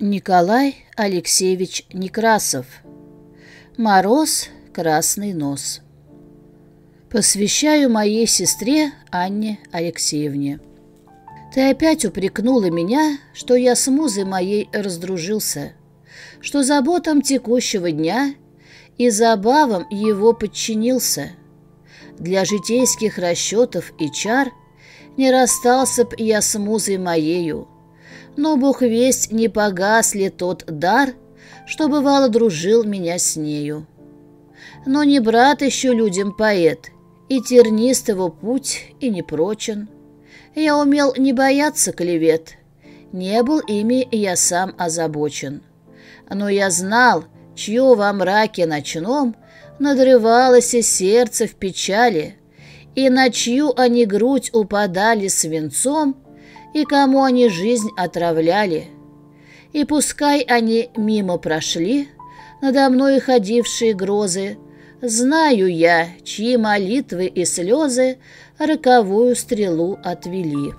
Николай Алексеевич Некрасов «Мороз, красный нос» Посвящаю моей сестре Анне Алексеевне. Ты опять упрекнула меня, что я с музой моей раздружился, что заботам текущего дня и забавам его подчинился. Для житейских расчетов и чар не расстался б я с музой моею, но Бог весть, не погас ли тот дар, что бывало дружил меня с нею. Но не брат еще людям поэт, и тернист его путь, и не прочен. Я умел не бояться клевет, не был ими я сам озабочен. Но я знал, чье во мраке ночном надрывалось сердце в печали, и на чью они грудь упадали свинцом, и кому они жизнь отравляли. И пускай они мимо прошли, надо мной ходившие грозы, знаю я, чьи молитвы и слезы роковую стрелу отвели.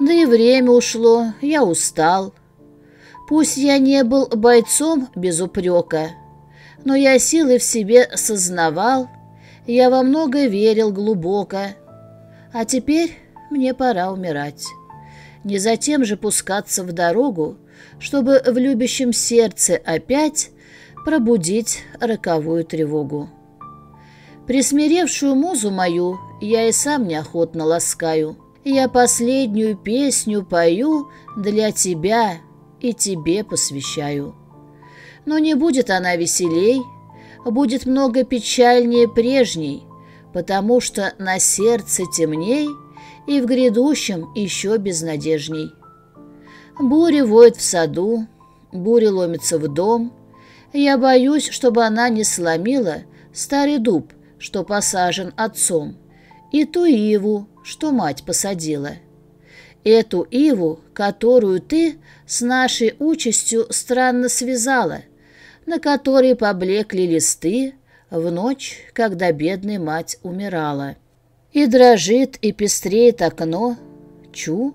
Да и время ушло, я устал. Пусть я не был бойцом без упрека, но я силы в себе сознавал, я во много верил глубоко. А теперь мне пора умирать не затем же пускаться в дорогу, чтобы в любящем сердце опять пробудить роковую тревогу. Присмиревшую музу мою я и сам неохотно ласкаю. Я последнюю песню пою для тебя и тебе посвящаю. Но не будет она веселей, будет много печальнее прежней, потому что на сердце темней — и в грядущем еще безнадежней. Буря воет в саду, буря ломится в дом. Я боюсь, чтобы она не сломила старый дуб, что посажен отцом, и ту иву, что мать посадила. Эту иву, которую ты с нашей участью странно связала, на которой поблекли листы в ночь, когда бедная мать умирала. И дрожит, и пестреет окно. Чу,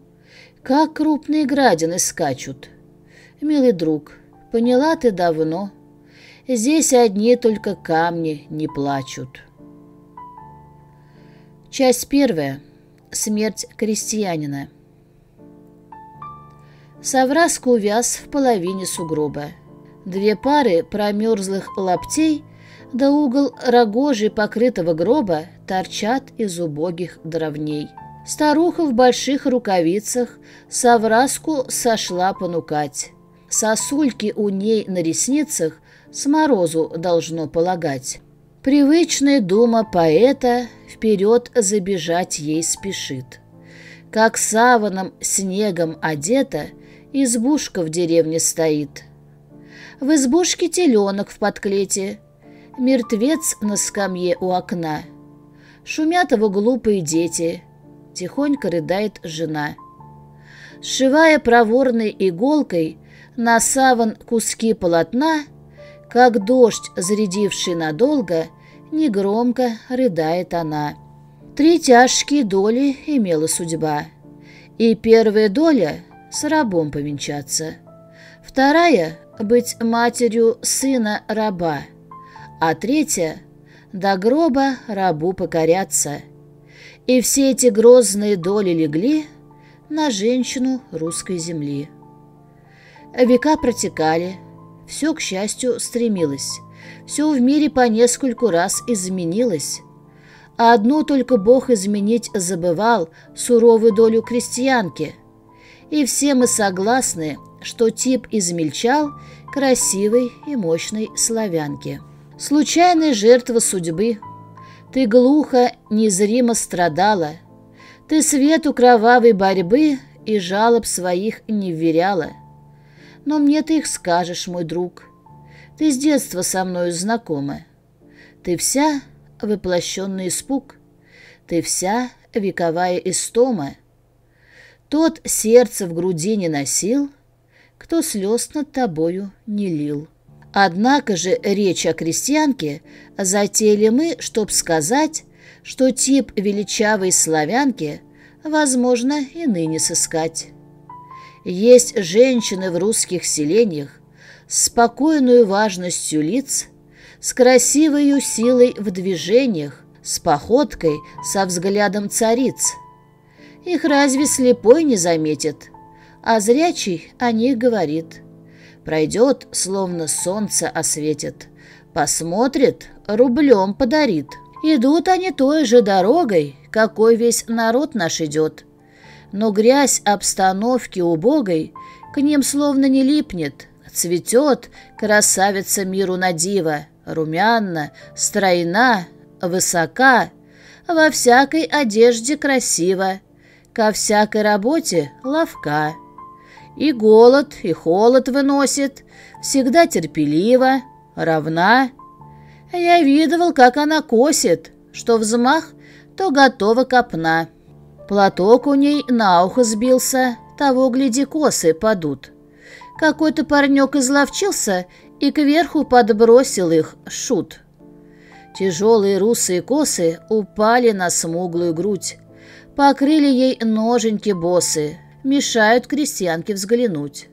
как крупные градины скачут. Милый друг, поняла ты давно, Здесь одни только камни не плачут. Часть первая. Смерть крестьянина. Савраска увяз в половине сугроба. Две пары промерзлых лаптей да угол рогожи покрытого гроба торчат из убогих дровней. Старуха в больших рукавицах совраску сошла понукать. Сосульки у ней на ресницах с морозу должно полагать. Привычная дума поэта вперед забежать ей спешит. Как саваном снегом одета, избушка в деревне стоит. В избушке теленок в подклете — Мертвец на скамье у окна. Шумят его глупые дети. Тихонько рыдает жена. Сшивая проворной иголкой на саван куски полотна, как дождь, зарядивший надолго, негромко рыдает она. Три тяжкие доли имела судьба. И первая доля — с рабом повенчаться. Вторая — быть матерью сына раба а третья — до гроба рабу покоряться. И все эти грозные доли легли на женщину русской земли. Века протекали, все, к счастью, стремилось, все в мире по нескольку раз изменилось, а одну только Бог изменить забывал суровую долю крестьянки. И все мы согласны, что тип измельчал красивой и мощной славянки. Случайная жертва судьбы. Ты глухо, незримо страдала. Ты свету кровавой борьбы и жалоб своих не вверяла. Но мне ты их скажешь, мой друг. Ты с детства со мною знакома. Ты вся воплощенный испуг. Ты вся вековая истома. Тот сердце в груди не носил, кто слез над тобою не лил. Однако же речь о крестьянке затеяли мы, чтоб сказать, что тип величавой славянки возможно и ныне сыскать. Есть женщины в русских селениях с спокойной важностью лиц, с красивой силой в движениях, с походкой, со взглядом цариц. Их разве слепой не заметит, а зрячий о них говорит. Пройдет, словно солнце осветит, посмотрит, рублем подарит. Идут они той же дорогой, какой весь народ наш идет. Но грязь обстановки убогой к ним словно не липнет, цветет красавица миру на диво, румяна, стройна, высока, во всякой одежде красиво, ко всякой работе ловка. И голод, и холод выносит, всегда терпелива, равна. Я видывал, как она косит, что взмах, то готова копна. Платок у ней на ухо сбился, того, гляди, косы падут. Какой-то парнек изловчился и кверху подбросил их, шут. Тяжелые русые косы упали на смуглую грудь, покрыли ей ноженьки босы, мешают крестьянке взглянуть.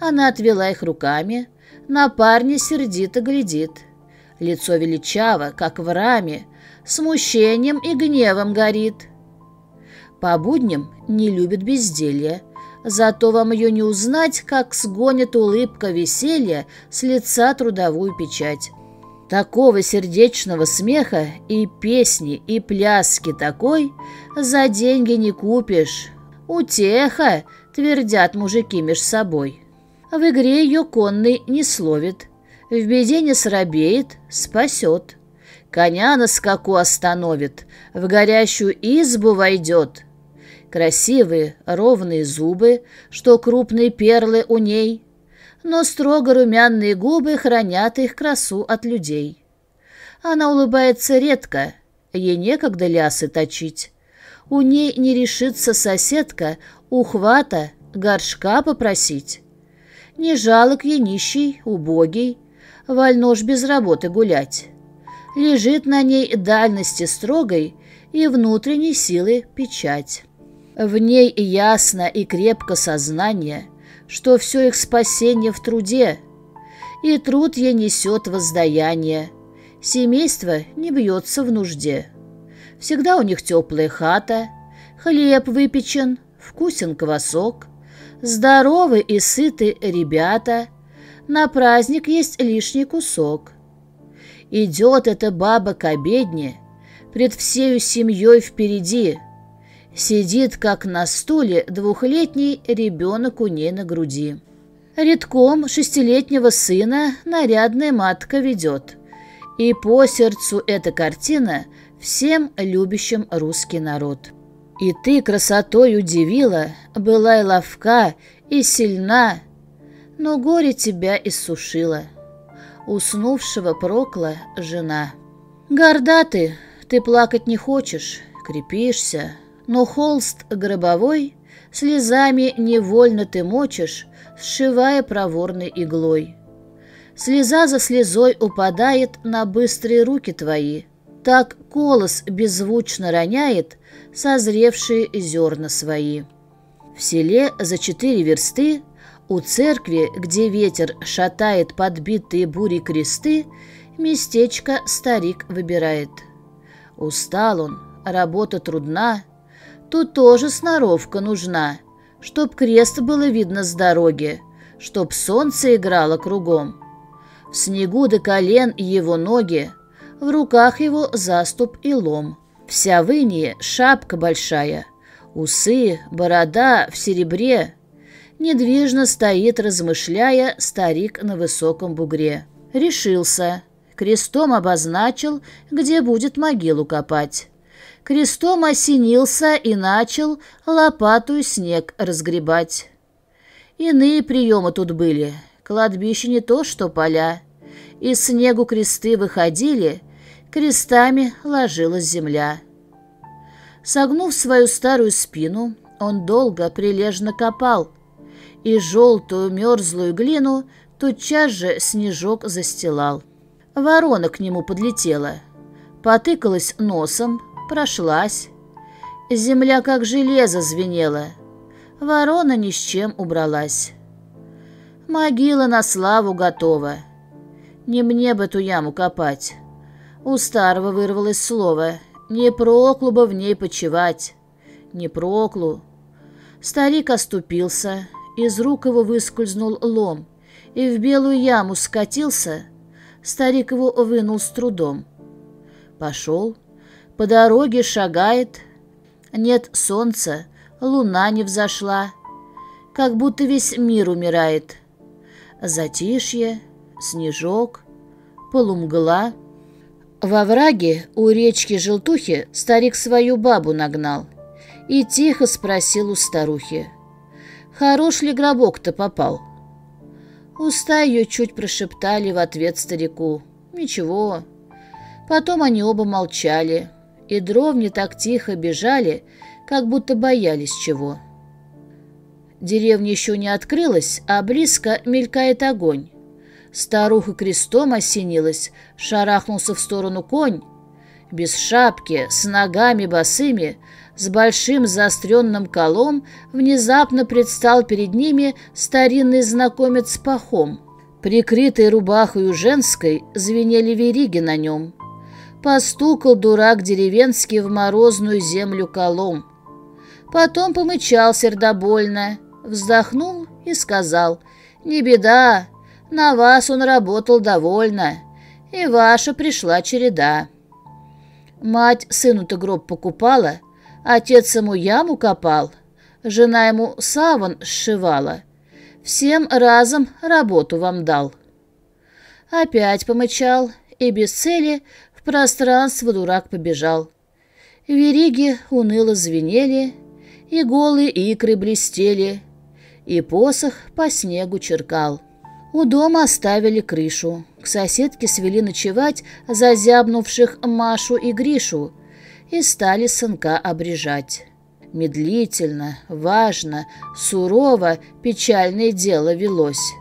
Она отвела их руками, на парня сердито глядит. Лицо величаво, как в раме, смущением и гневом горит. По будням не любит безделья, зато вам ее не узнать, как сгонит улыбка веселья с лица трудовую печать. Такого сердечного смеха и песни, и пляски такой за деньги не купишь. Утеха, твердят мужики меж собой. В игре ее конный не словит, в беде не срабеет, спасет. Коня на скаку остановит, в горящую избу войдет. Красивые, ровные зубы, что крупные перлы у ней, но строго румяные губы хранят их красу от людей. Она улыбается редко, ей некогда лясы точить. У ней не решится соседка ухвата, горшка попросить. Не жалок ей нищий, убогий, вольно ж без работы гулять. Лежит на ней дальности строгой и внутренней силы печать. В ней ясно и крепко сознание, что все их спасение в труде, и труд ей несет воздаяние. Семейство не бьется в нужде. Всегда у них теплая хата, хлеб выпечен, вкусен квасок, здоровы и сыты ребята, на праздник есть лишний кусок. Идет эта баба к обедне, пред всею семьей впереди, сидит, как на стуле, двухлетний ребенок у ней на груди. Редком шестилетнего сына нарядная матка ведет. И по сердцу эта картина всем любящим русский народ. И ты красотой удивила, была и ловка, и сильна, но горе тебя иссушило. Уснувшего прокла жена. Горда ты, ты плакать не хочешь, крепишься, но холст гробовой слезами невольно ты мочишь, сшивая проворной иглой. Слеза за слезой упадает на быстрые руки твои, так колос беззвучно роняет созревшие зерна свои. В селе за четыре версты у церкви, где ветер шатает подбитые бури кресты, местечко старик выбирает. Устал он, работа трудна, тут тоже сноровка нужна, чтоб крест было видно с дороги, чтоб солнце играло кругом. В снегу до колен его ноги, в руках его заступ и лом. Вся в инее шапка большая, усы, борода в серебре. Недвижно стоит, размышляя, старик на высоком бугре. Решился. Крестом обозначил, где будет могилу копать. Крестом осенился и начал лопату снег разгребать. Иные приемы тут были. Кладбище не то, что поля. Из снегу кресты выходили, крестами ложилась земля. Согнув свою старую спину, он долго прилежно копал, и желтую мерзлую глину тотчас же снежок застилал. Ворона к нему подлетела, потыкалась носом, прошлась. Земля как железо звенела. Ворона ни с чем убралась. Могила на славу готова. Не мне бы эту яму копать. У старого вырвалось слово. Не проклу бы в ней почевать. Не проклу. Старик оступился, из рук его выскользнул лом, и в белую яму скатился. Старик его вынул с трудом. Пошел, по дороге шагает. Нет солнца, луна не взошла, как будто весь мир умирает. Затишье, снежок, полумгла. Во враге у речки Желтухи старик свою бабу нагнал и тихо спросил у старухи, «Хорош ли гробок-то попал?» Уста ее чуть прошептали в ответ старику, «Ничего». Потом они оба молчали, и дровни так тихо бежали, как будто боялись чего. Деревня еще не открылась, а близко мелькает огонь. Старуха крестом осенилась, шарахнулся в сторону конь. Без шапки, с ногами босыми, с большим заостренным колом, внезапно предстал перед ними старинный знакомец с пахом. Прикрытый рубахою женской звенели вериги на нем. Постукал дурак деревенский в морозную землю колом. Потом помычал сердобольно, вздохнул и сказал, «Не беда, на вас он работал довольно, и ваша пришла череда. Мать сыну-то гроб покупала, отец ему яму копал, жена ему саван сшивала. Всем разом работу вам дал. Опять помычал, и без цели в пространство дурак побежал. Вериги уныло звенели, и голые икры блестели, и посох по снегу черкал. У дома оставили крышу. К соседке свели ночевать зазябнувших Машу и Гришу и стали сынка обрежать. Медлительно, важно, сурово печальное дело велось.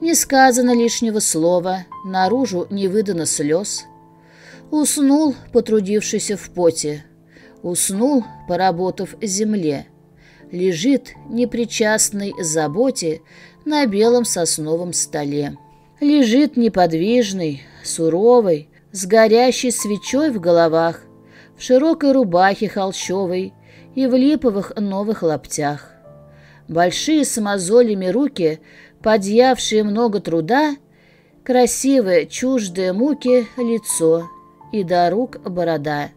Не сказано лишнего слова, наружу не выдано слез. Уснул, потрудившийся в поте, уснул, поработав земле. Лежит, непричастный заботе, на белом сосновом столе. Лежит неподвижный, суровый, с горящей свечой в головах, в широкой рубахе холщовой и в липовых новых лаптях. Большие с мозолями руки, подъявшие много труда, красивое, чуждое муки лицо и до рук борода.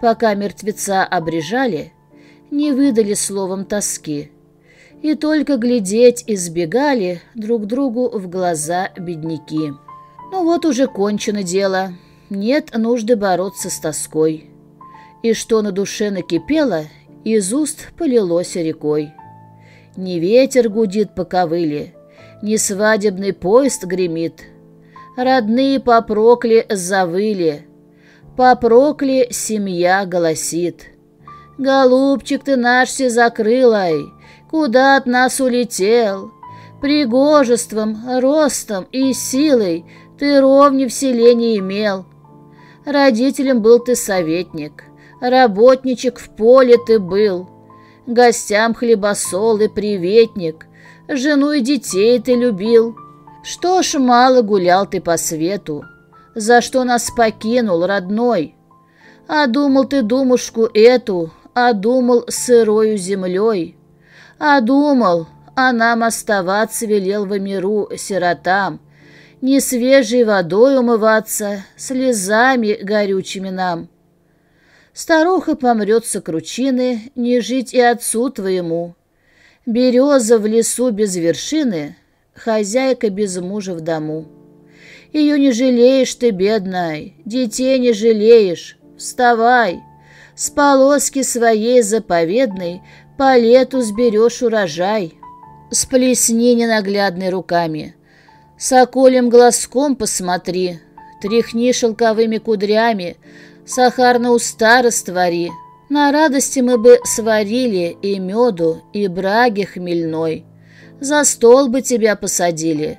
Пока мертвеца обрежали, не выдали словом тоски — и только глядеть избегали друг другу в глаза бедняки. Ну вот уже кончено дело, нет нужды бороться с тоской. И что на душе накипело, из уст полилось рекой. Не ветер гудит по ковыле, не свадебный поезд гремит. Родные попрокли завыли, попрокли семья голосит. «Голубчик ты наш закрылой, куда от нас улетел. Пригожеством, ростом и силой ты ровни в селе не имел. Родителям был ты советник, работничек в поле ты был, гостям хлебосол и приветник, жену и детей ты любил. Что ж мало гулял ты по свету, за что нас покинул, родной? А думал ты думушку эту, а думал сырою землей. А думал, а нам оставаться велел в миру сиротам, Не свежей водой умываться, слезами горючими нам. Старуха помрет с кручины, не жить и отцу твоему. Береза в лесу без вершины, хозяйка без мужа в дому. Ее не жалеешь ты, бедной, детей не жалеешь. Вставай, с полоски своей заповедной по лету сберешь урожай, сплесни ненаглядной руками. Соколем глазком посмотри, тряхни шелковыми кудрями, сахарно уста раствори. На радости мы бы сварили и меду, и браги хмельной. За стол бы тебя посадили,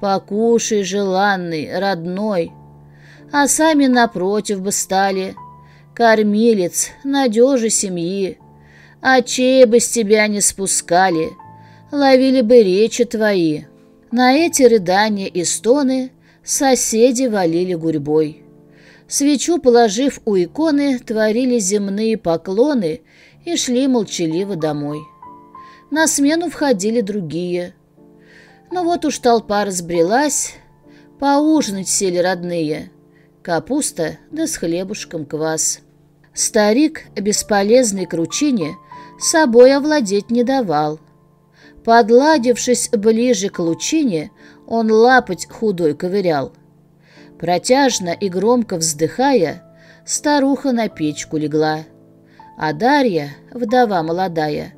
покушай, желанный, родной. А сами напротив бы стали, кормилец, надежи семьи, очей бы с тебя не спускали, ловили бы речи твои. На эти рыдания и стоны соседи валили гурьбой. Свечу положив у иконы, творили земные поклоны и шли молчаливо домой. На смену входили другие. Но вот уж толпа разбрелась, поужинать сели родные. Капуста да с хлебушком квас. Старик, бесполезный кручине, собой овладеть не давал. Подладившись ближе к лучине, он лапоть худой ковырял. Протяжно и громко вздыхая, старуха на печку легла. А Дарья, вдова молодая,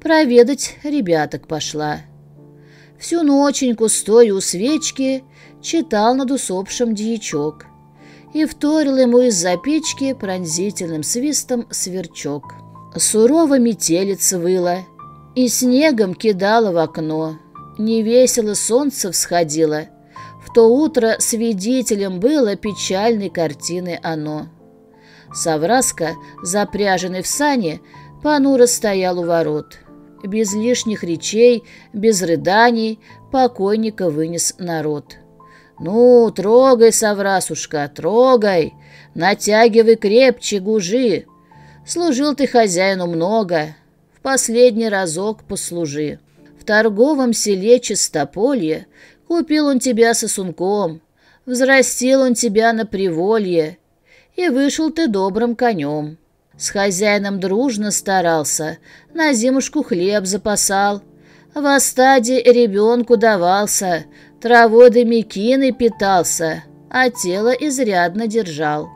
проведать ребяток пошла. Всю ноченьку, стоя у свечки, читал над усопшим дьячок и вторил ему из-за печки пронзительным свистом сверчок. Сурово метелица выла и снегом кидала в окно. Невесело солнце всходило. В то утро свидетелем было печальной картины оно. Савраска, запряженный в сани, понуро стоял у ворот. Без лишних речей, без рыданий покойника вынес народ. «Ну, трогай, Саврасушка, трогай, натягивай крепче гужи. Служил ты хозяину много, в последний разок послужи. В торговом селе Чистополье купил он тебя сосунком, взрастил он тебя на приволье, и вышел ты добрым конем. С хозяином дружно старался, на зимушку хлеб запасал, в остаде ребенку давался, травой да мекиной питался, а тело изрядно держал.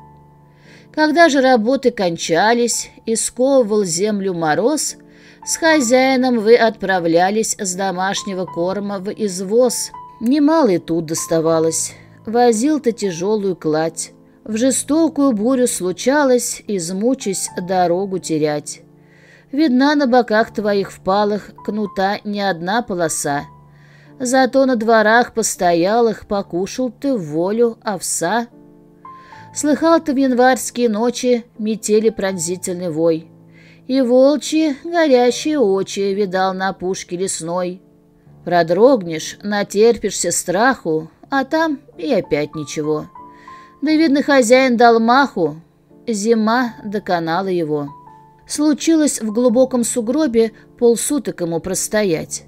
Когда же работы кончались и сковывал землю мороз, с хозяином вы отправлялись с домашнего корма в извоз. Немало и тут доставалось. Возил ты тяжелую кладь. В жестокую бурю случалось, измучись дорогу терять. Видна на боках твоих впалых кнута не одна полоса. Зато на дворах постоялых покушал ты волю овса. Слыхал ты в январские ночи метели пронзительный вой, И волчьи горящие очи видал на пушке лесной. Продрогнешь, натерпишься страху, а там и опять ничего. Да, видно, хозяин дал маху, зима доконала его. Случилось в глубоком сугробе полсуток ему простоять.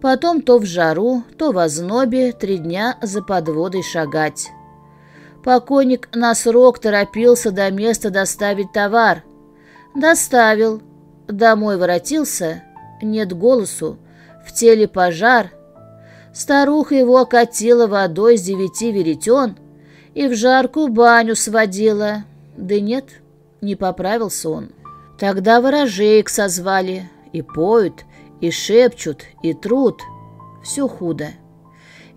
Потом то в жару, то в ознобе три дня за подводой шагать. Покойник на срок торопился до места доставить товар. Доставил. Домой воротился. Нет голосу. В теле пожар. Старуха его окатила водой с девяти веретен и в жаркую баню сводила. Да нет, не поправился он. Тогда ворожеек созвали. И поют, и шепчут, и труд. Все худо.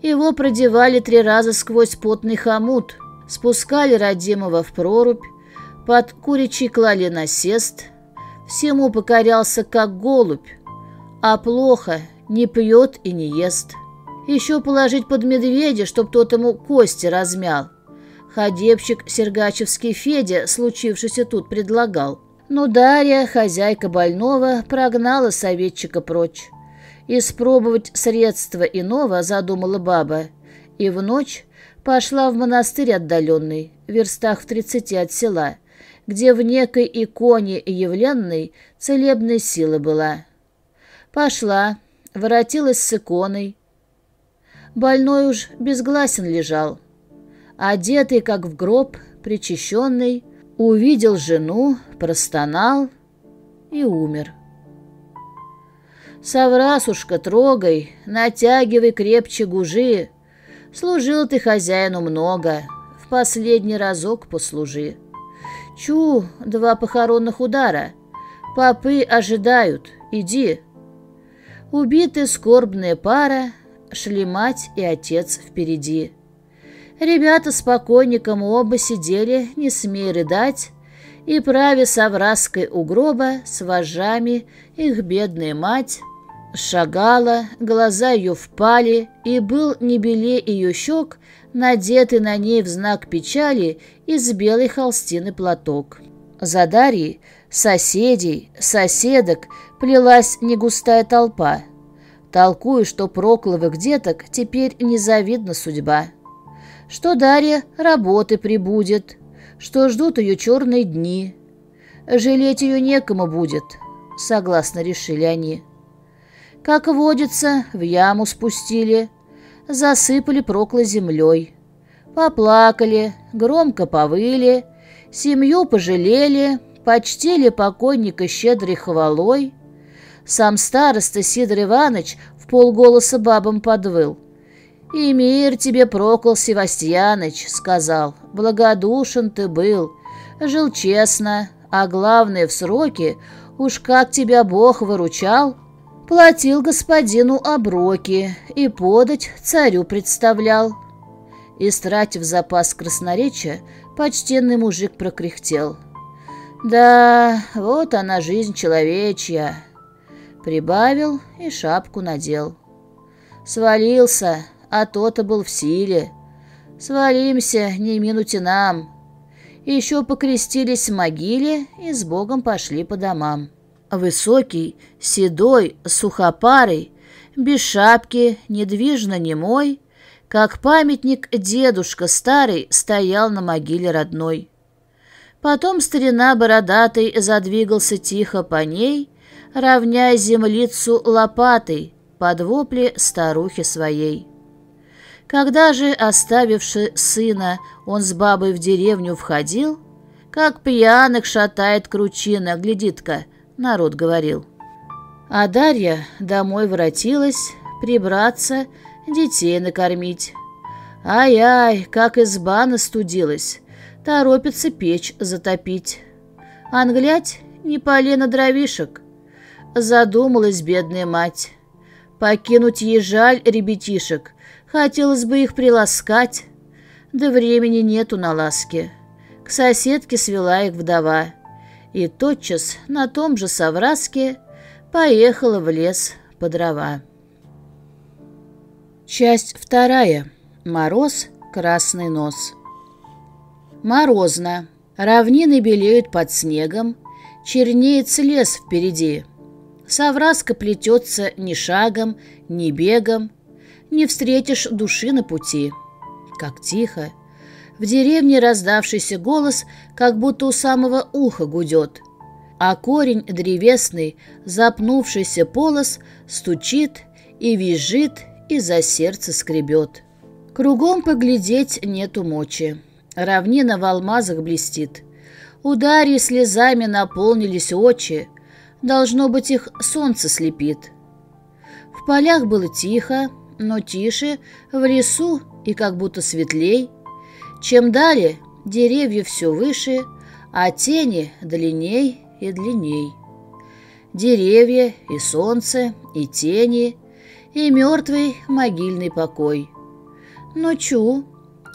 Его продевали три раза сквозь потный хомут — спускали родимого в прорубь, под куричий клали насест, всему покорялся как голубь, а плохо не пьет и не ест. Еще положить под медведя, чтоб тот ему кости размял. Ходепщик Сергачевский Федя, случившийся тут, предлагал. Но Дарья, хозяйка больного, прогнала советчика прочь. Испробовать средства иного задумала баба, и в ночь Пошла в монастырь отдаленный, в верстах в тридцати от села, где в некой иконе явленной целебная сила была. Пошла, воротилась с иконой. Больной уж безгласен лежал. Одетый, как в гроб, причащенный, увидел жену, простонал и умер. «Саврасушка, трогай, натягивай крепче гужи, Служил ты хозяину много, в последний разок послужи. Чу, два похоронных удара. Попы ожидают, иди. Убиты скорбная пара, шли мать и отец впереди. Ребята с покойником оба сидели, не смея рыдать, и праве совраской у гроба с вожами их бедная мать Шагала, глаза ее впали, и был не белее ее щек, надетый на ней в знак печали из белой холстины платок. За Дарьей Соседей, соседок плелась негустая толпа. Толкую, что прокловых деток теперь незавидна судьба. Что Дарья работы прибудет, что ждут ее черные дни. Жалеть ее некому будет, согласно решили они. Как водится, в яму спустили, засыпали прокло землей. Поплакали, громко повыли, семью пожалели, почтили покойника щедрой хвалой. Сам староста Сидор Иванович в полголоса бабам подвыл. «И мир тебе, Прокол Севастьяныч», — сказал, — «благодушен ты был, жил честно, а главное, в сроки, уж как тебя Бог выручал, платил господину оброки и подать царю представлял». Истратив запас красноречия, почтенный мужик прокряхтел. «Да, вот она жизнь человечья». Прибавил и шапку надел. Свалился, а то-то был в силе. Свалимся, не минуте нам. Еще покрестились в могиле и с Богом пошли по домам. Высокий, седой, сухопарый, без шапки, недвижно немой, как памятник дедушка старый стоял на могиле родной. Потом старина бородатый задвигался тихо по ней, равняя землицу лопатой под вопли старухи своей. Когда же, оставивши сына, он с бабой в деревню входил, как пьяных шатает кручина, глядит-ка, народ говорил. А Дарья домой воротилась, прибраться — детей накормить. Ай-ай, как изба настудилась, торопится печь затопить. Англять не полено дровишек. Задумалась бедная мать. Покинуть ей жаль ребятишек, хотелось бы их приласкать. Да времени нету на ласке. К соседке свела их вдова. И тотчас на том же совраске поехала в лес по дрова. Часть вторая. Мороз, красный нос. Морозно. Равнины белеют под снегом, чернеет лес впереди. Совраска плетется ни шагом, ни бегом, не встретишь души на пути. Как тихо. В деревне раздавшийся голос, как будто у самого уха гудет, а корень древесный, запнувшийся полос, стучит и визжит, и за сердце скребет. Кругом поглядеть нету мочи. Равнина в алмазах блестит. У слезами наполнились очи. Должно быть, их солнце слепит. В полях было тихо, но тише, в лесу и как будто светлей. Чем далее, деревья все выше, а тени длинней и длинней. Деревья и солнце, и тени, и мертвый могильный покой. Но чу,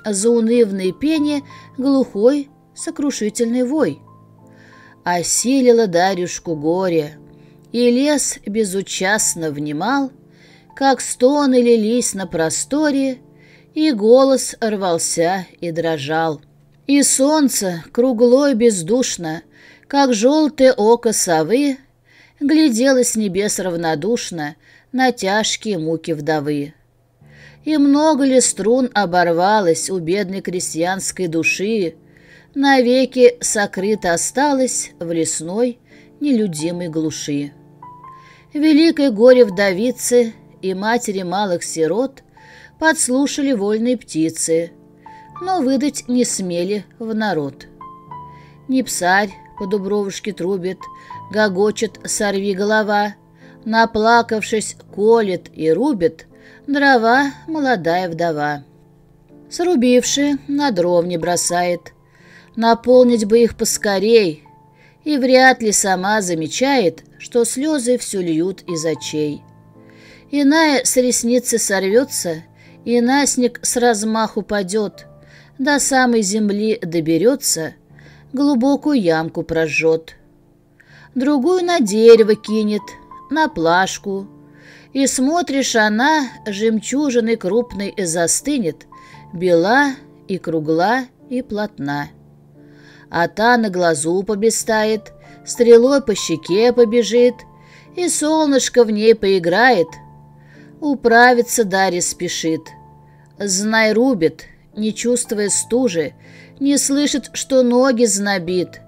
заунывное пение, глухой, сокрушительный вой. Осилила Дарюшку горе, и лес безучастно внимал, как стоны лились на просторе, и голос рвался и дрожал. И солнце, круглой бездушно, как желтое око совы, глядело с небес равнодушно на тяжкие муки вдовы. И много ли струн оборвалось у бедной крестьянской души, навеки сокрыто осталось в лесной нелюдимой глуши. Великое горе вдовицы и матери малых сирот подслушали вольные птицы, но выдать не смели в народ. Не псарь по дубровушке трубит, гогочет «сорви голова», наплакавшись, колет и рубит дрова молодая вдова. Срубивши, на дров не бросает. Наполнить бы их поскорей, и вряд ли сама замечает, что слезы все льют из очей. Иная с ресницы сорвется, и насник с размаху падет, до самой земли доберется, глубокую ямку прожжет. Другую на дерево кинет — на плашку, и смотришь, она жемчужиной крупной застынет, бела и кругла и плотна. А та на глазу побестает, стрелой по щеке побежит, и солнышко в ней поиграет. Управиться Дарья спешит. Знай рубит, не чувствуя стужи, не слышит, что ноги знобит.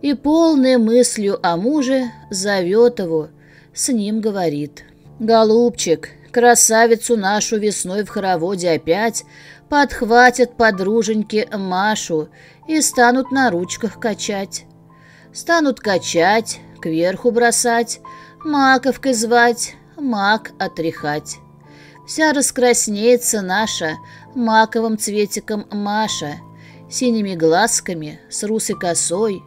И полной мыслью о муже зовет его, с ним говорит. «Голубчик, красавицу нашу весной в хороводе опять подхватят подруженьки Машу и станут на ручках качать. Станут качать, кверху бросать, маковкой звать, мак отряхать. Вся раскраснеется наша, маковым цветиком Маша, синими глазками, с русой косой.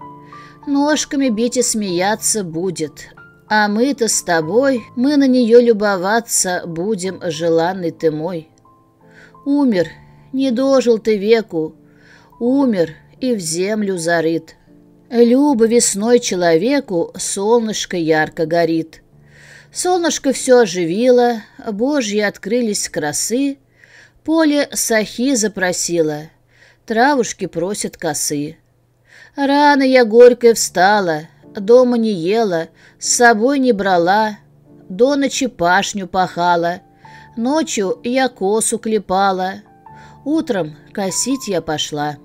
Ножками бить и смеяться будет, а мы-то с тобой, мы на нее любоваться будем, желанный ты мой. Умер, не дожил ты веку, умер и в землю зарыт. Люба весной человеку солнышко ярко горит. Солнышко все оживило, божьи открылись красы, Поле сахи запросила, травушки просят косы. Рано я горькая встала, дома не ела, с собой не брала, до ночи пашню пахала, ночью я косу клепала, утром косить я пошла.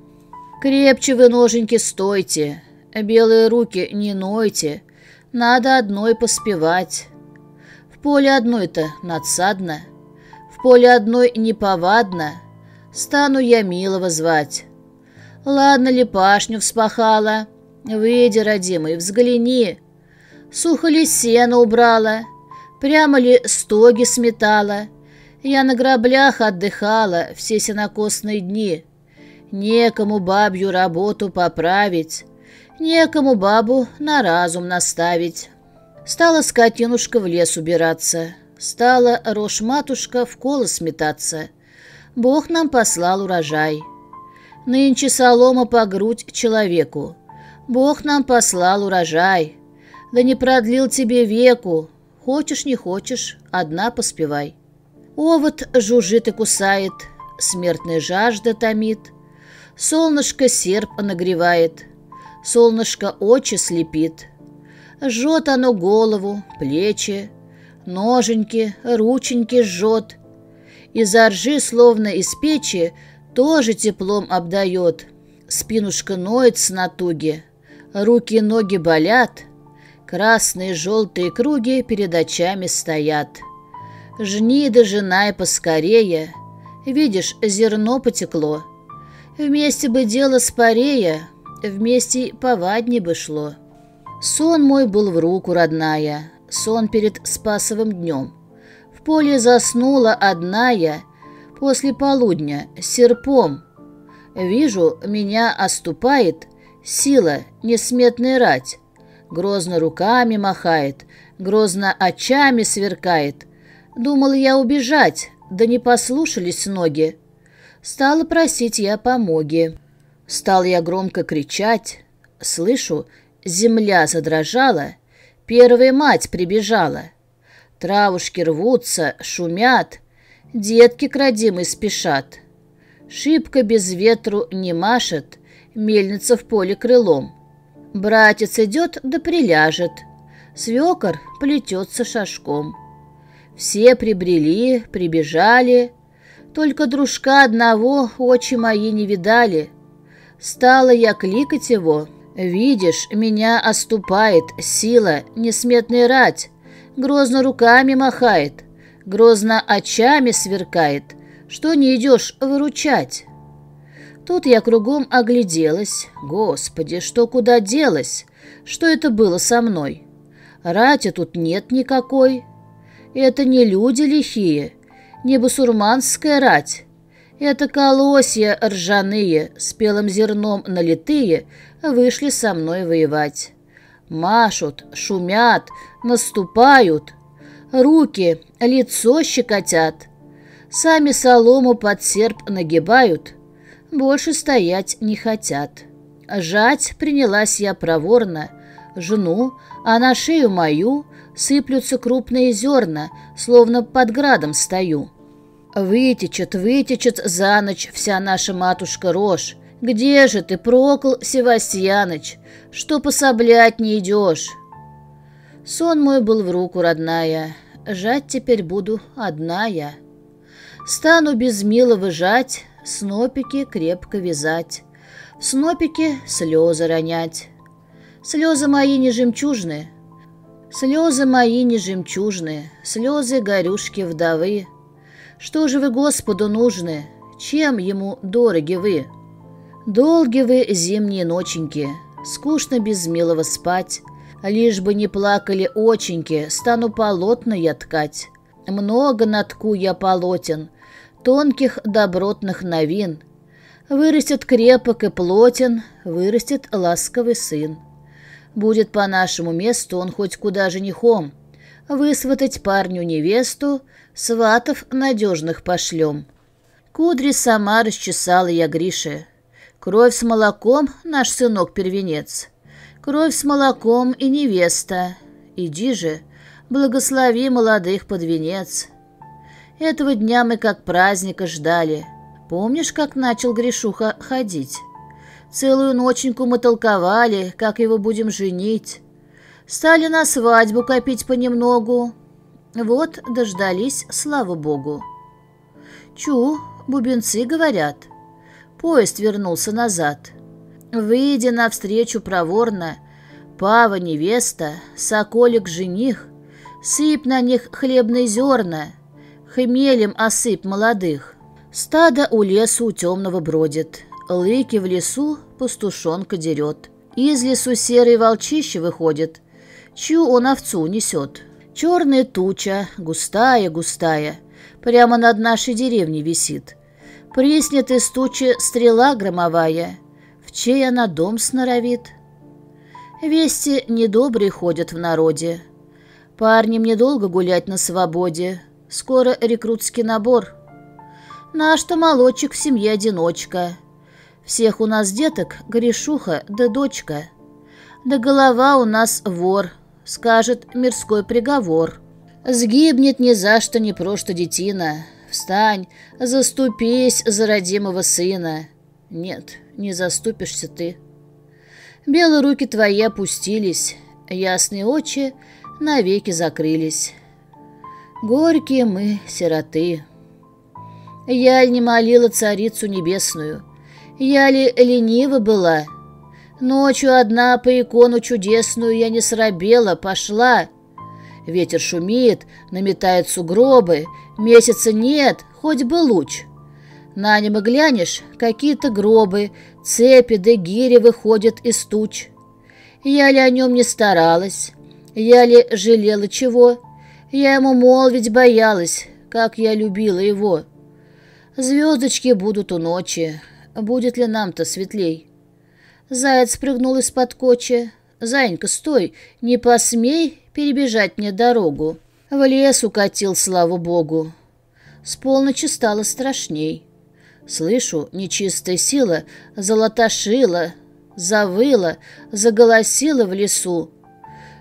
Крепче вы, ноженьки, стойте, Белые руки не нойте, надо одной поспевать. Поле одной-то надсадно, в поле одной неповадно, стану я милого звать. Ладно ли пашню вспахала, выйди, родимый, взгляни. Сухо ли сено убрала, прямо ли стоги сметала. Я на граблях отдыхала все сенокосные дни. Некому бабью работу поправить, Некому бабу на разум наставить. Стала скотинушка в лес убираться. Стала рожь-матушка в колос метаться. Бог нам послал урожай. Нынче солома по грудь человеку. Бог нам послал урожай. Да не продлил тебе веку. Хочешь, не хочешь, одна поспевай. Овод жужжит и кусает, смертная жажда томит. Солнышко серп нагревает — солнышко очи слепит. Жжет оно голову, плечи, ноженьки, рученьки жжет. Из-за ржи, словно из печи, тоже теплом обдает. Спинушка ноет с натуги, руки и ноги болят. Красные желтые круги перед очами стоят. Жни да жена и поскорее, Видишь, зерно потекло. Вместе бы дело спорее, Вместе поваднее бы шло. Сон мой был в руку, родная, сон перед Спасовым днем. В поле заснула одна я после полудня серпом. Вижу, меня оступает сила, несметная рать. Грозно руками махает, грозно очами сверкает. Думал я убежать, да не послушались ноги. Стала просить я помоги. Стал я громко кричать. Слышу, земля задрожала, первая мать прибежала. Травушки рвутся, шумят, детки к родимой спешат. Шибко без ветру не машет, мельница в поле крылом. Братец идет да приляжет, свекор плетется шашком. Все прибрели, прибежали, только дружка одного очи мои не видали — Стала я кликать его. Видишь, меня оступает сила, несметная рать. Грозно руками махает, грозно очами сверкает. Что не идешь выручать? Тут я кругом огляделась. Господи, что куда делась? Что это было со мной? Рати тут нет никакой. Это не люди лихие, не басурманская рать. Это колосья ржаные, с белым зерном налитые, вышли со мной воевать. Машут, шумят, наступают, руки, лицо щекотят. Сами солому под серп нагибают, больше стоять не хотят. Жать принялась я проворно, жену, а на шею мою сыплются крупные зерна, словно под градом стою. Вытечет, вытечет за ночь вся наша матушка рожь, Где же ты, Прокл Севастьяныч, что пособлять не идешь? Сон мой был в руку, родная, жать теперь буду одна я. Стану без милого жать, снопики крепко вязать, в снопике слезы ронять. Слезы мои не жемчужные, слезы мои не жемчужные, слезы горюшки вдовы. Что же вы Господу нужны, чем ему дороги вы?» Долги вы зимние ноченьки, скучно без милого спать, Лишь бы не плакали оченьки, стану полотна я ткать. Много натку я полотен, тонких добротных новин. Вырастет крепок и плотен, вырастет ласковый сын. Будет по нашему месту он хоть куда женихом, Высватать парню невесту, сватов надежных пошлем. Кудри сама расчесала я Грише, Кровь с молоком — наш сынок-первенец. Кровь с молоком и невеста. Иди же, благослови молодых под венец. Этого дня мы как праздника ждали. Помнишь, как начал Гришуха ходить? Целую ноченьку мы толковали, как его будем женить. Стали на свадьбу копить понемногу. Вот дождались, слава богу. Чу, бубенцы говорят — Поезд вернулся назад. Выйдя навстречу проворно, Пава невеста, соколик жених, Сыпь на них хлебные зерна, Хмелем осыпь молодых. Стадо у лесу у темного бродит, Лыки в лесу пастушонка дерет. Из лесу серый волчище выходит, Чью он овцу несет. Черная туча, густая-густая, Прямо над нашей деревней висит. Приснет из тучи стрела громовая, В чей она дом сноровит? Вести недобрые ходят в народе. Парням недолго гулять на свободе, Скоро рекрутский набор. Наш-то молодчик в семье одиночка. Всех у нас деток грешуха да дочка. Да голова у нас вор, Скажет мирской приговор. Сгибнет ни за что ни просто детина — Встань, заступись за родимого сына. Нет, не заступишься ты. Белые руки твои опустились, ясные очи навеки закрылись. Горькие мы, сироты. Я ли не молила царицу небесную? Я ли ленива была? Ночью одна по икону чудесную я не срабела, пошла. Ветер шумит, наметает сугробы, Месяца нет, хоть бы луч. На небо глянешь, какие-то гробы, цепи да гири выходят из туч. Я ли о нем не старалась, я ли жалела чего, я ему молвить боялась, как я любила его. Звездочки будут у ночи, будет ли нам-то светлей? Заяц прыгнул из-под кочи. «Зайенька, стой, не посмей перебежать мне дорогу». В лес укатил, слава богу. С полночи стало страшней. Слышу, нечистая сила золотошила, завыла, заголосила в лесу.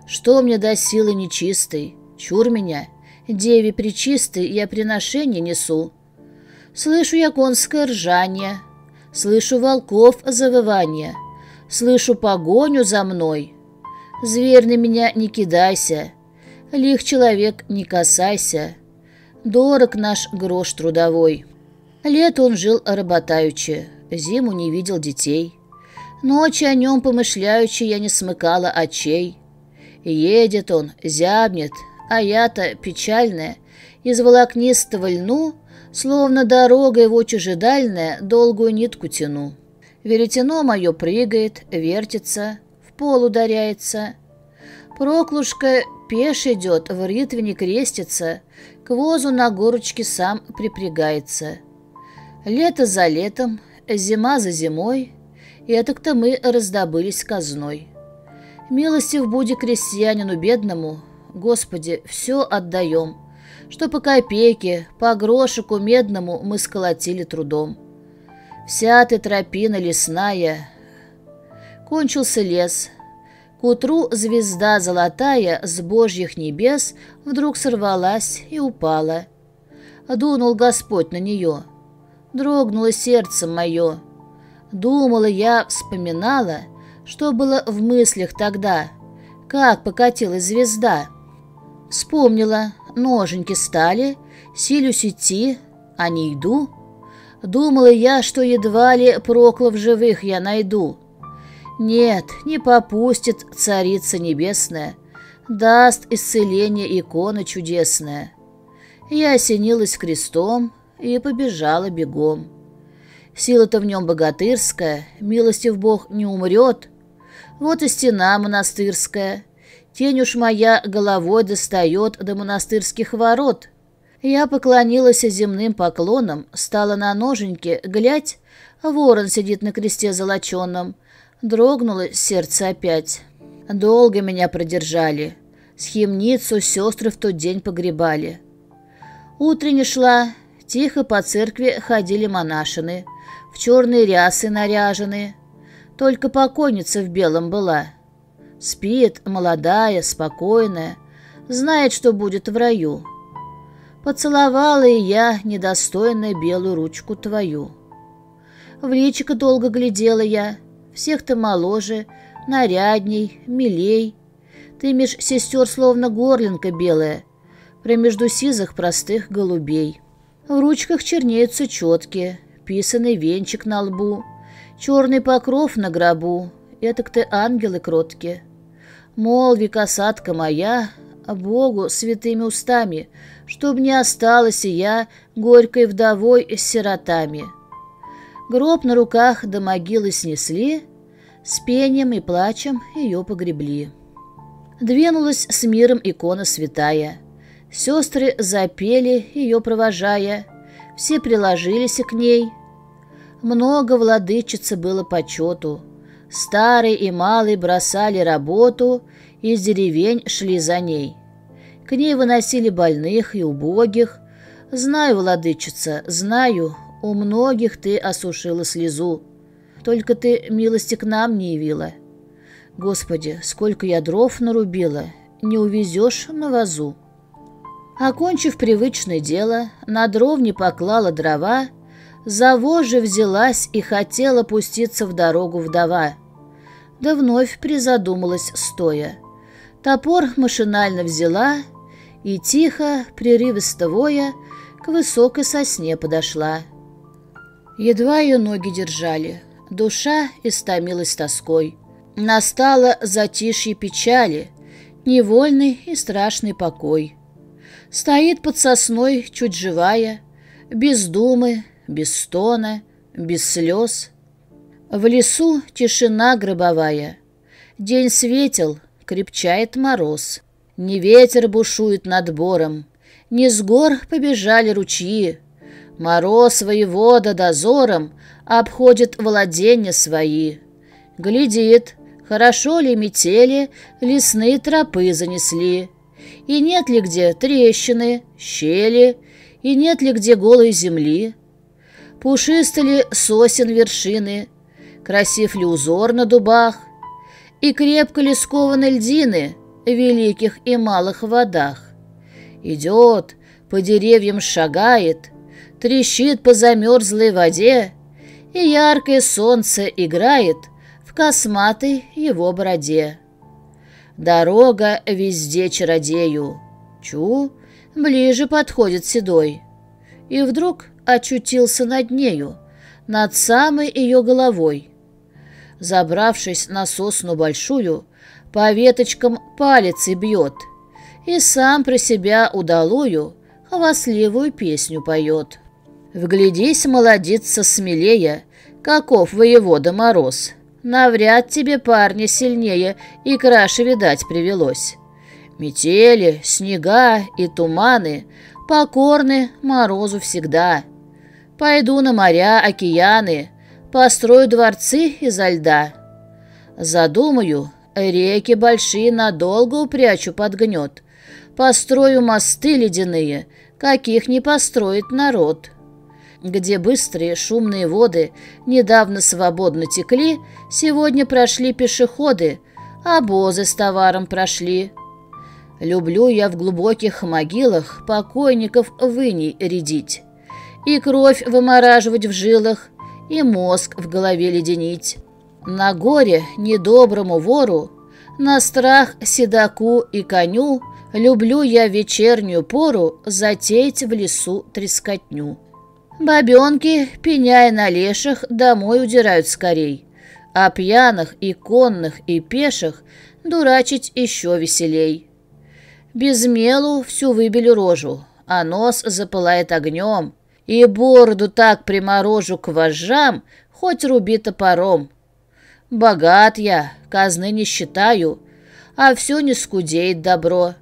Что мне до силы нечистой? Чур меня, деве причистой я приношение несу. Слышу я конское ржание, слышу волков завывание, слышу погоню за мной. Зверь на меня не кидайся, Лих человек, не касайся. Дорог наш грош трудовой. Лето он жил работаючи, зиму не видел детей. Ночи о нем помышляючи я не смыкала очей. Едет он, зябнет, а я-то печальная, из волокнистого льну, словно дорога его чужедальная, долгую нитку тяну. Веретено мое прыгает, вертится, в пол ударяется. Проклушка Пеш идет, в ритве не крестится, к возу на горочке сам припрягается. Лето за летом, зима за зимой, и это-то мы раздобылись казной. Милости в буде крестьянину бедному, Господи, все отдаем, что по копейке, по грошику медному мы сколотили трудом. Вся ты тропина лесная, кончился лес — к утру звезда золотая с божьих небес вдруг сорвалась и упала. Дунул Господь на нее. Дрогнуло сердце мое. Думала я, вспоминала, что было в мыслях тогда, как покатилась звезда. Вспомнила, ноженьки стали, силюсь идти, а не иду. Думала я, что едва ли проклов живых я найду. Нет, не попустит Царица Небесная, даст исцеление икона чудесная. Я осенилась крестом и побежала бегом. Сила-то в нем богатырская, милостив Бог не умрет. Вот и стена монастырская. Тень уж моя головой достает до монастырских ворот. Я поклонилась земным поклоном, стала на ноженьке, глядь, ворон сидит на кресте золоченном. Дрогнуло сердце опять. Долго меня продержали. Схемницу сестры в тот день погребали. Утренне шла, тихо по церкви ходили монашины — в черные рясы наряжены. Только покойница в белом была. Спит, молодая, спокойная, знает, что будет в раю. Поцеловала и я, недостойная, белую ручку твою. В личико долго глядела я, всех-то моложе, нарядней, милей. Ты меж сестер словно горлинка белая, промежду сизых простых голубей. В ручках чернеются четкие, писанный венчик на лбу, черный покров на гробу, этак ты ангелы кроткие. Молви, касатка моя, Богу святыми устами, чтоб не осталась и я горькой вдовой с сиротами. Гроб на руках до могилы снесли, с пением и плачем ее погребли. Двинулась с миром икона святая. Сестры запели, ее провожая, все приложились к ней, много владычицы было почету. Старый и малый бросали работу, из деревень шли за ней. К ней выносили больных и убогих. Знаю, владычица, знаю, у многих ты осушила слезу. Только ты милости к нам не явила. Господи, сколько я дров нарубила, не увезешь на вазу. Окончив привычное дело, на дровне поклала дрова за вожжи взялась и хотела пуститься в дорогу вдова. Да вновь призадумалась стоя. Топор машинально взяла и тихо, прерывисто воя, к высокой сосне подошла. Едва ее ноги держали, душа истомилась тоской. Настало затишье печали, невольный и страшный покой. Стоит под сосной, чуть живая, без думы, без стона, без слез. В лесу тишина гробовая. День светел, крепчает мороз. Не ветер бушует над бором, не с гор побежали ручьи. Мороз воевода дозором обходит владения свои. Глядит, хорошо ли метели лесные тропы занесли. И нет ли где трещины, щели, и нет ли где голой земли. Пушисты ли сосен вершины, красив ли узор на дубах, и крепко ли скованы льдины в великих и малых водах. Идет, по деревьям шагает, трещит по замерзлой воде, и яркое солнце играет в косматой его бороде. Дорога везде чародею. Чу, ближе подходит седой. И вдруг очутился над нею, над самой ее головой. Забравшись на сосну большую, по веточкам палец и бьет, и сам про себя удалую хвастливую песню поет. Вглядись, молодица, смелее, каков воевода мороз. Навряд тебе парня сильнее и краше видать привелось. Метели, снега и туманы покорны морозу всегда — Пойду на моря, океаны, построю дворцы изо льда. Задумаю, реки большие надолго упрячу под гнет. Построю мосты ледяные, каких не построит народ. Где быстрые шумные воды недавно свободно текли, сегодня прошли пешеходы, обозы с товаром прошли. Люблю я в глубоких могилах покойников выней рядить и кровь вымораживать в жилах, и мозг в голове леденить. На горе недоброму вору, на страх седаку и коню люблю я вечернюю пору затеять в лесу трескотню. Бабенки, пеняя на леших, домой удирают скорей, а пьяных и конных и пеших дурачить еще веселей. Без мелу всю выбили рожу, а нос запылает огнем, и бороду так приморожу к вожжам, хоть руби топором. Богат я, казны не считаю, а все не скудеет добро.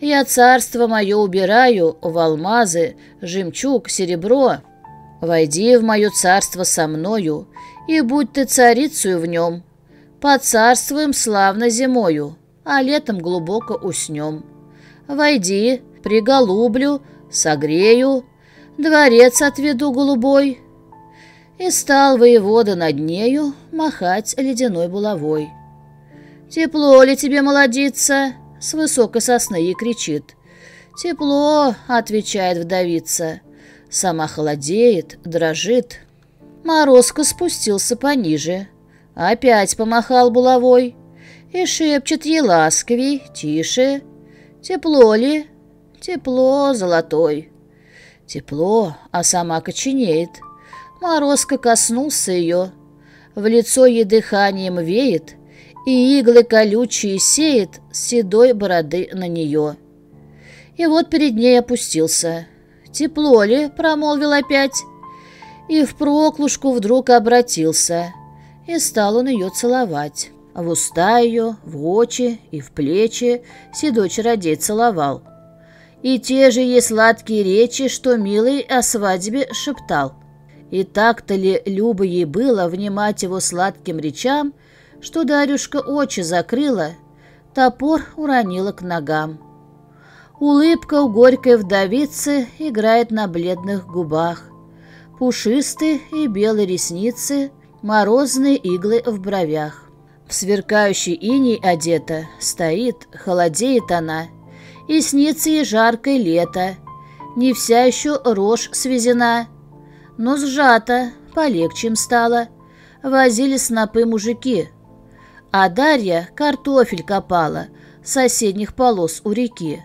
Я царство мое убираю в алмазы, жемчуг, серебро. Войди в мое царство со мною, и будь ты царицею в нем. Поцарствуем славно зимою, а летом глубоко уснем. Войди, приголублю, согрею, дворец отведу голубой. И стал воевода над нею махать ледяной булавой. «Тепло ли тебе, молодица?» — с высокой сосны ей кричит. «Тепло», — отвечает вдовица. Сама холодеет, дрожит. Морозко спустился пониже. Опять помахал булавой и шепчет ей ласковей, тише. «Тепло ли?» «Тепло, золотой». Тепло, а сама коченеет. Морозко коснулся ее. В лицо ей дыханием веет, и иглы колючие сеет седой бороды на нее. И вот перед ней опустился. «Тепло ли?» — промолвил опять. И в проклушку вдруг обратился, и стал он ее целовать. В уста ее, в очи и в плечи седой чародей целовал. И те же ей сладкие речи, что милый о свадьбе шептал. И так-то ли любо ей было внимать его сладким речам, что Дарюшка очи закрыла, топор уронила к ногам. Улыбка у горькой вдовицы играет на бледных губах. Пушистые и белые ресницы, морозные иглы в бровях. В сверкающий иней одета, стоит, холодеет она, и снится ей жаркое лето. Не вся еще рожь свезена, но сжата, полегче им стало. Возили снопы мужики. А Дарья картофель копала с соседних полос у реки.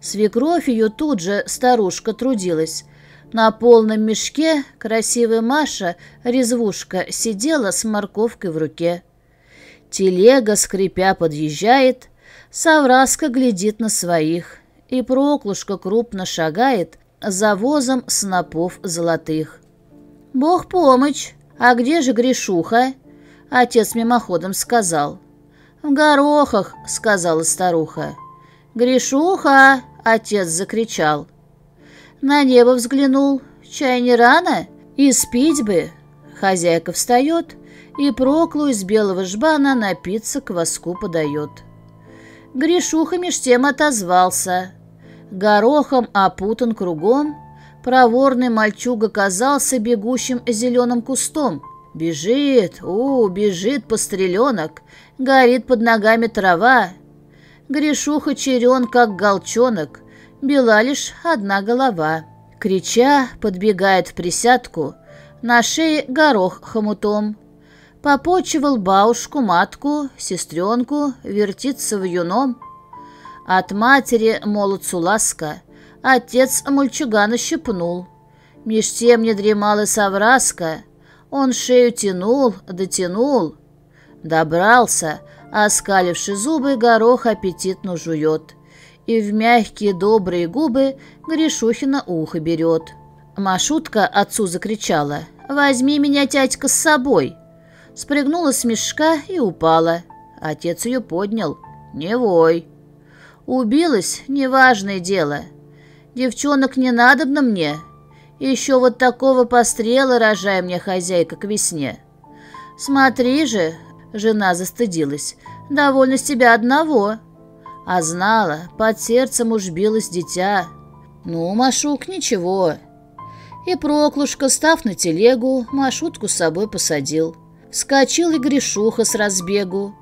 Свекровь ее тут же старушка трудилась. На полном мешке красивая Маша, резвушка, сидела с морковкой в руке. Телега, скрипя, подъезжает, Савраска глядит на своих, и проклушка крупно шагает за возом снопов золотых. «Бог помощь! А где же Гришуха?» Отец мимоходом сказал. «В горохах», — сказала старуха. «Гришуха!» — отец закричал. На небо взглянул. «Чай не рано? И спить бы!» Хозяйка встает и проклу из белого жбана напиться к воску подает. Гришуха меж тем отозвался. Горохом опутан кругом, проворный мальчуга казался бегущим зеленым кустом. Бежит, у, бежит постреленок, горит под ногами трава. Гришуха черен, как голчонок, бела лишь одна голова. Крича, подбегает в присядку, на шее горох хомутом. Попочивал бабушку, матку, сестренку, вертится в юном. От матери молодцу ласка, отец мальчугана щепнул. Меж тем не дремала совраска, он шею тянул, дотянул. Добрался, оскаливши зубы, горох аппетитно жует. И в мягкие добрые губы Гришухина ухо берет. Машутка отцу закричала, «Возьми меня, тятька, с собой!» Спрыгнула с мешка и упала. Отец ее поднял. «Не вой». Убилась — неважное дело. Девчонок не надобно мне. Еще вот такого пострела рожай мне, хозяйка, к весне. Смотри же, жена застыдилась, довольно с тебя одного. А знала, под сердцем уж билось дитя. Ну, Машук, ничего. И Проклушка, став на телегу, Машутку с собой посадил. Скочил и Гришуха с разбегу,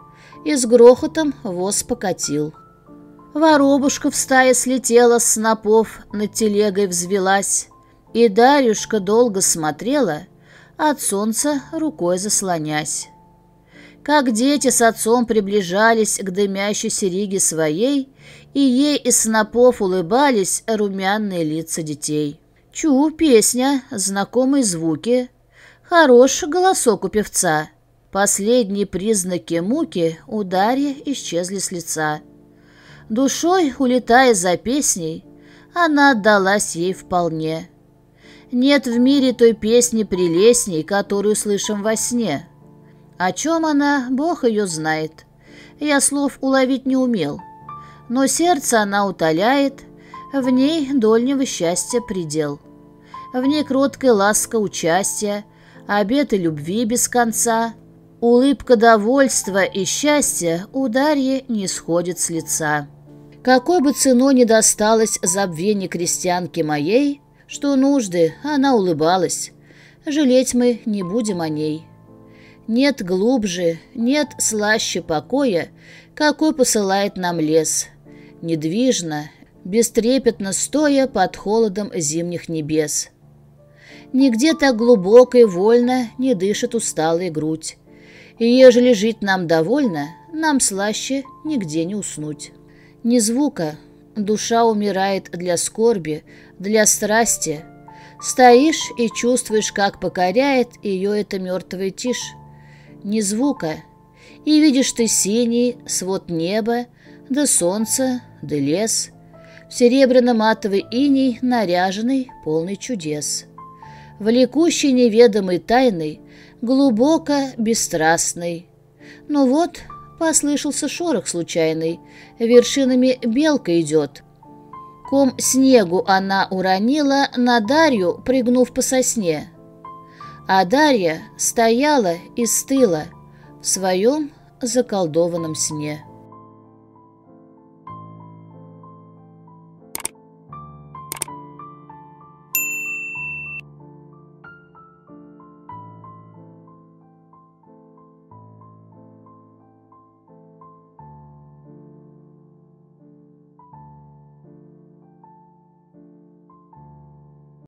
и с грохотом воз покатил. Воробушка в стае слетела с снопов, над телегой взвелась, и Дарюшка долго смотрела, от солнца рукой заслонясь. Как дети с отцом приближались к дымящейся риге своей, и ей из снопов улыбались румяные лица детей. Чу, песня, знакомые звуки. Хорош голосок у певца. Последние признаки муки у Дарьи исчезли с лица. Душой, улетая за песней, она отдалась ей вполне. Нет в мире той песни прелестней, которую слышим во сне. О чем она, Бог ее знает. Я слов уловить не умел. Но сердце она утоляет, в ней дольнего счастья предел. В ней кроткая ласка участия, обеты любви без конца, улыбка довольства и счастья у Дарьи не сходит с лица. Какой бы ценой ни досталось забвение крестьянки моей, что нужды, она улыбалась. Жалеть мы не будем о ней. Нет глубже, нет слаще покоя, какой посылает нам лес. Недвижно, бестрепетно стоя под холодом зимних небес. Нигде так глубоко и вольно не дышит усталая грудь. И ежели жить нам довольно, нам слаще нигде не уснуть. Ни звука, душа умирает для скорби, для страсти. Стоишь и чувствуешь, как покоряет ее эта мертвая тишь. Ни звука, и видишь ты синий свод неба, да солнце, да лес, в серебряно-матовый иней наряженный, полный чудес. Влекущий неведомой тайной, глубоко бесстрастный. Ну вот, послышался шорох случайный, вершинами белка идет — Ком снегу она уронила на Дарью, прыгнув по сосне. А Дарья стояла и стыла в своем заколдованном сне.